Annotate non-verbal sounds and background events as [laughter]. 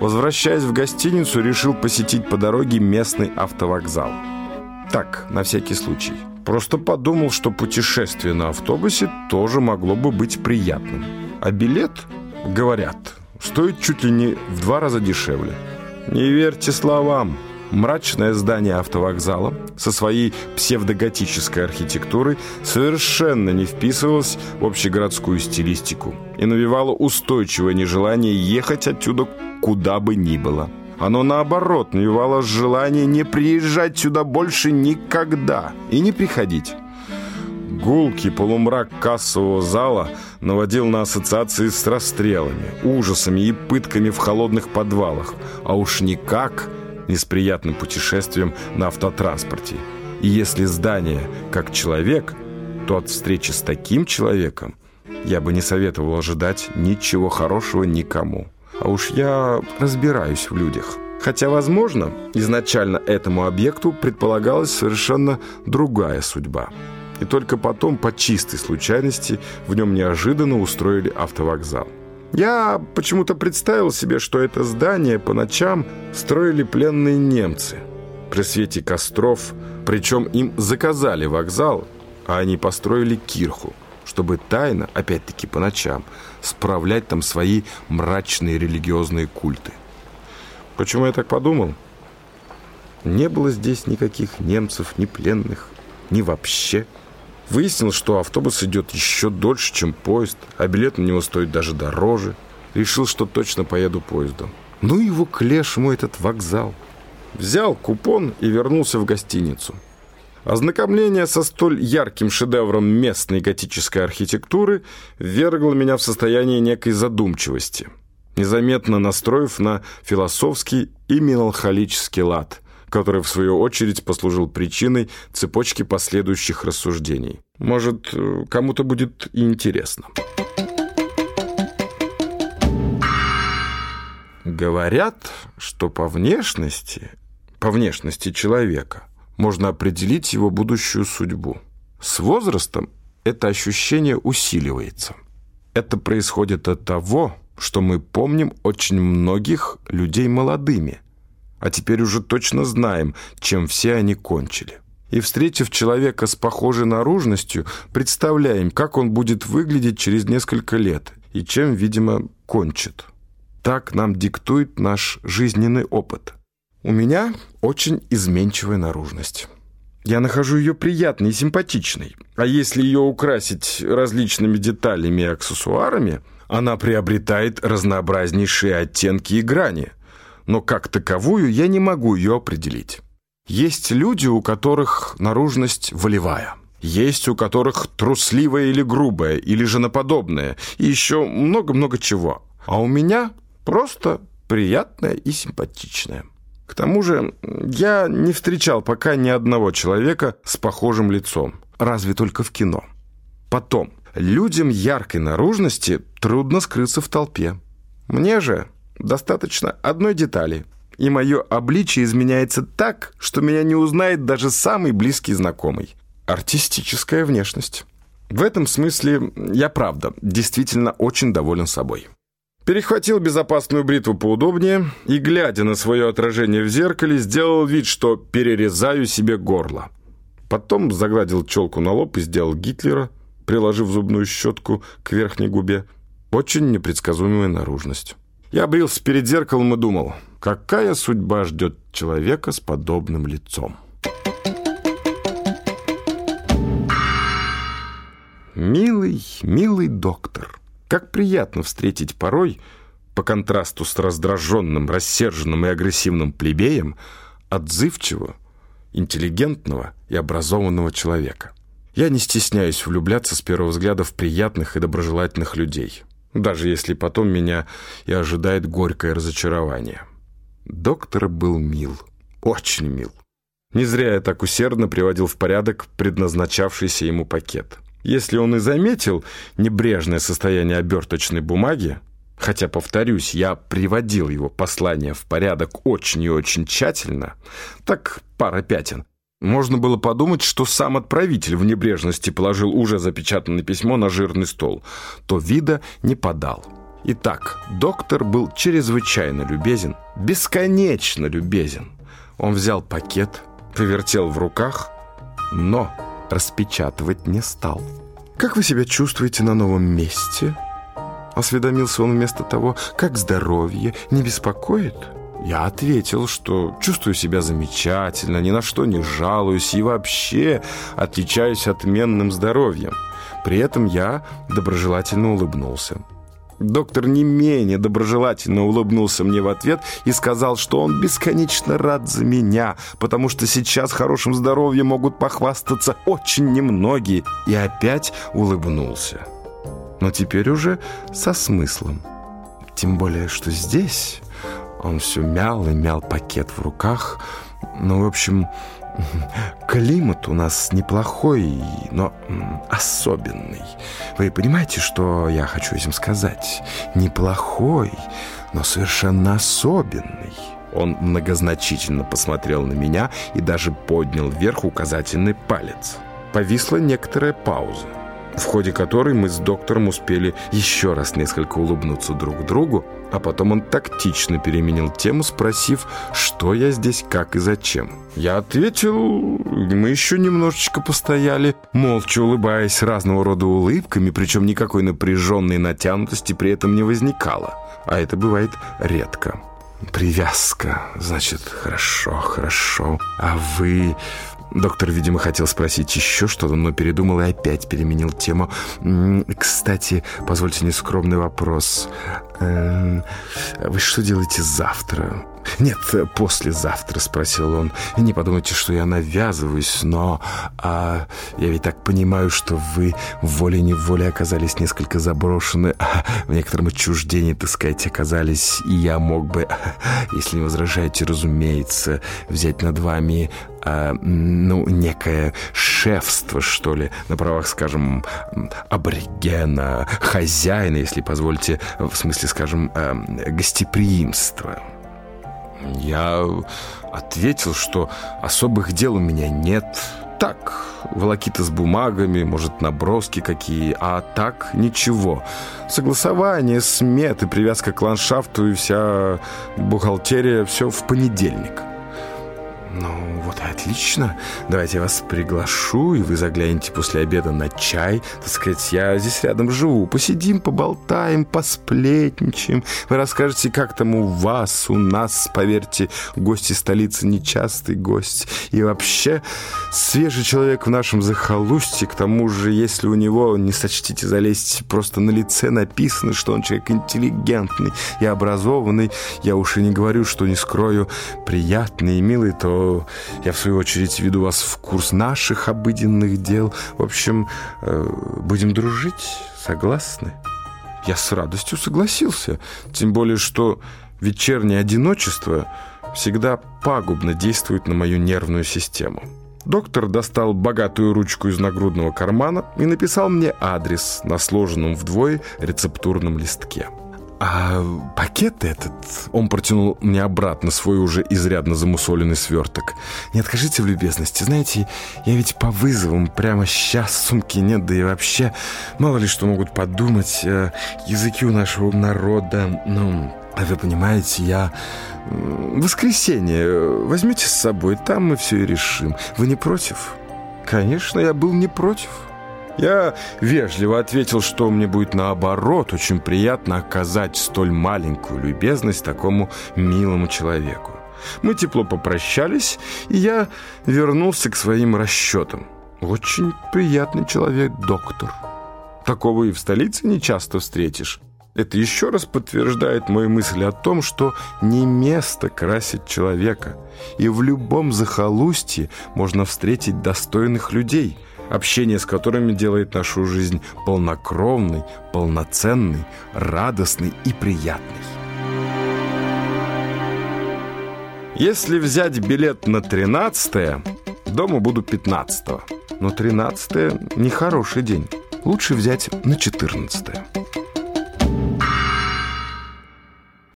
Возвращаясь в гостиницу, решил посетить по дороге местный автовокзал. Так, на всякий случай. Просто подумал, что путешествие на автобусе тоже могло бы быть приятным. А билет, говорят, стоит чуть ли не в два раза дешевле. Не верьте словам. Мрачное здание автовокзала со своей псевдоготической архитектурой совершенно не вписывалось в общегородскую стилистику и навевало устойчивое нежелание ехать отсюда куда бы ни было. Оно, наоборот, навевало желание не приезжать сюда больше никогда и не приходить. Гулкий полумрак кассового зала наводил на ассоциации с расстрелами, ужасами и пытками в холодных подвалах, а уж никак не с приятным путешествием на автотранспорте. И если здание как человек, то от встречи с таким человеком я бы не советовал ожидать ничего хорошего никому. А уж я разбираюсь в людях. Хотя, возможно, изначально этому объекту предполагалась совершенно другая судьба. И только потом, по чистой случайности, в нем неожиданно устроили автовокзал. Я почему-то представил себе, что это здание по ночам строили пленные немцы. При свете костров, причем им заказали вокзал, а они построили кирху, чтобы тайно, опять-таки по ночам, справлять там свои мрачные религиозные культы. Почему я так подумал? Не было здесь никаких немцев, ни пленных, ни вообще Выяснил, что автобус идет еще дольше, чем поезд, а билет на него стоит даже дороже. Решил, что точно поеду поездом. Ну его к лешему этот вокзал. Взял купон и вернулся в гостиницу. Ознакомление со столь ярким шедевром местной готической архитектуры ввергло меня в состояние некой задумчивости, незаметно настроив на философский и меланхолический лад – который, в свою очередь, послужил причиной цепочки последующих рассуждений. Может, кому-то будет интересно. Говорят, что по внешности, по внешности человека можно определить его будущую судьбу. С возрастом это ощущение усиливается. Это происходит от того, что мы помним очень многих людей молодыми – а теперь уже точно знаем, чем все они кончили. И, встретив человека с похожей наружностью, представляем, как он будет выглядеть через несколько лет и чем, видимо, кончит. Так нам диктует наш жизненный опыт. У меня очень изменчивая наружность. Я нахожу ее приятной и симпатичной. А если ее украсить различными деталями и аксессуарами, она приобретает разнообразнейшие оттенки и грани – но как таковую я не могу ее определить. Есть люди, у которых наружность волевая. Есть у которых трусливая или грубая, или женоподобная, и еще много-много чего. А у меня просто приятная и симпатичная. К тому же я не встречал пока ни одного человека с похожим лицом, разве только в кино. Потом, людям яркой наружности трудно скрыться в толпе. Мне же Достаточно одной детали, и мое обличие изменяется так, что меня не узнает даже самый близкий знакомый. Артистическая внешность. В этом смысле я, правда, действительно очень доволен собой. Перехватил безопасную бритву поудобнее и, глядя на свое отражение в зеркале, сделал вид, что перерезаю себе горло. Потом загладил челку на лоб и сделал Гитлера, приложив зубную щетку к верхней губе. Очень непредсказуемая наружность. Я брился перед зеркалом и думал, какая судьба ждет человека с подобным лицом. Милый, милый доктор, как приятно встретить порой, по контрасту с раздраженным, рассерженным и агрессивным плебеем, отзывчивого, интеллигентного и образованного человека. Я не стесняюсь влюбляться с первого взгляда в приятных и доброжелательных людей даже если потом меня и ожидает горькое разочарование. Доктор был мил, очень мил. Не зря я так усердно приводил в порядок предназначавшийся ему пакет. Если он и заметил небрежное состояние оберточной бумаги, хотя, повторюсь, я приводил его послание в порядок очень и очень тщательно, так пара пятен, можно было подумать, что сам отправитель в небрежности положил уже запечатанное письмо на жирный стол, то вида не подал. Итак, доктор был чрезвычайно любезен, бесконечно любезен. Он взял пакет, повертел в руках, но распечатывать не стал. «Как вы себя чувствуете на новом месте?» Осведомился он вместо того, как здоровье, не беспокоит? Я ответил, что чувствую себя замечательно, ни на что не жалуюсь и вообще отличаюсь отменным здоровьем. При этом я доброжелательно улыбнулся. Доктор не менее доброжелательно улыбнулся мне в ответ и сказал, что он бесконечно рад за меня, потому что сейчас хорошим здоровьем могут похвастаться очень немногие, и опять улыбнулся. Но теперь уже со смыслом. Тем более, что здесь он все мял и мял пакет в руках. Ну, в общем, [laughs] Климат у нас неплохой, но особенный. Вы понимаете, что я хочу этим сказать? Неплохой, но совершенно особенный. Он многозначительно посмотрел на меня и даже поднял вверх указательный палец. Повисла некоторая пауза в ходе которой мы с доктором успели еще раз несколько улыбнуться друг другу, а потом он тактично переменил тему, спросив, что я здесь, как и зачем. Я ответил, мы еще немножечко постояли, молча улыбаясь разного рода улыбками, причем никакой напряженной натянутости при этом не возникало. А это бывает редко. «Привязка, значит, хорошо, хорошо. А вы Доктор, видимо, хотел спросить еще что-то, но передумал и опять переменил тему. «Кстати, позвольте нескромный вопрос. Эм, вы что делаете завтра?» «Нет, послезавтра», — спросил он. «Не подумайте, что я навязываюсь, но а, я ведь так понимаю, что вы волей-неволей оказались несколько заброшены, а, в некотором отчуждении, так сказать, оказались, и я мог бы, если не возражаете, разумеется, взять над вами, а, ну, некое шефство, что ли, на правах, скажем, аборигена, хозяина, если позволите, в смысле, скажем, а, гостеприимства». Я ответил, что особых дел у меня нет. Так, волокиты с бумагами, может, наброски какие, а так ничего. Согласование, сметы, привязка к ландшафту и вся бухгалтерия, все в понедельник. Ну, вот и отлично. Давайте я вас приглашу, и вы заглянете после обеда на чай. Так сказать, я здесь рядом живу. Посидим, поболтаем, посплетничаем. Вы расскажете, как там у вас, у нас, поверьте, гости столицы нечастый гость. И вообще, свежий человек в нашем захолустье. К тому же, если у него, не сочтите залезть, просто на лице написано, что он человек интеллигентный и образованный. Я уж и не говорю, что не скрою, приятный и милый, то я, в свою очередь, веду вас в курс наших обыденных дел. В общем, э, будем дружить, согласны?» Я с радостью согласился, тем более, что вечернее одиночество всегда пагубно действует на мою нервную систему. Доктор достал богатую ручку из нагрудного кармана и написал мне адрес на сложенном вдвое рецептурном листке. «А пакет этот...» Он протянул мне обратно свой уже изрядно замусоленный сверток. «Не откажите в любезности. Знаете, я ведь по вызовам прямо сейчас сумки нет, да и вообще мало ли что могут подумать. Э, языки у нашего народа, ну, а вы понимаете, я... Воскресенье возьмете с собой, там мы все и решим. Вы не против?» «Конечно, я был не против». Я вежливо ответил, что мне будет наоборот очень приятно оказать столь маленькую любезность такому милому человеку. Мы тепло попрощались, и я вернулся к своим расчетам. Очень приятный человек, доктор. Такого и в столице не часто встретишь. Это еще раз подтверждает мою мысль о том, что не место красит человека, и в любом захолустье можно встретить достойных людей – общение с которыми делает нашу жизнь полнокровной, полноценной, радостной и приятной. Если взять билет на 13 дома буду 15 -го. Но 13 нехороший день. Лучше взять на 14 -е.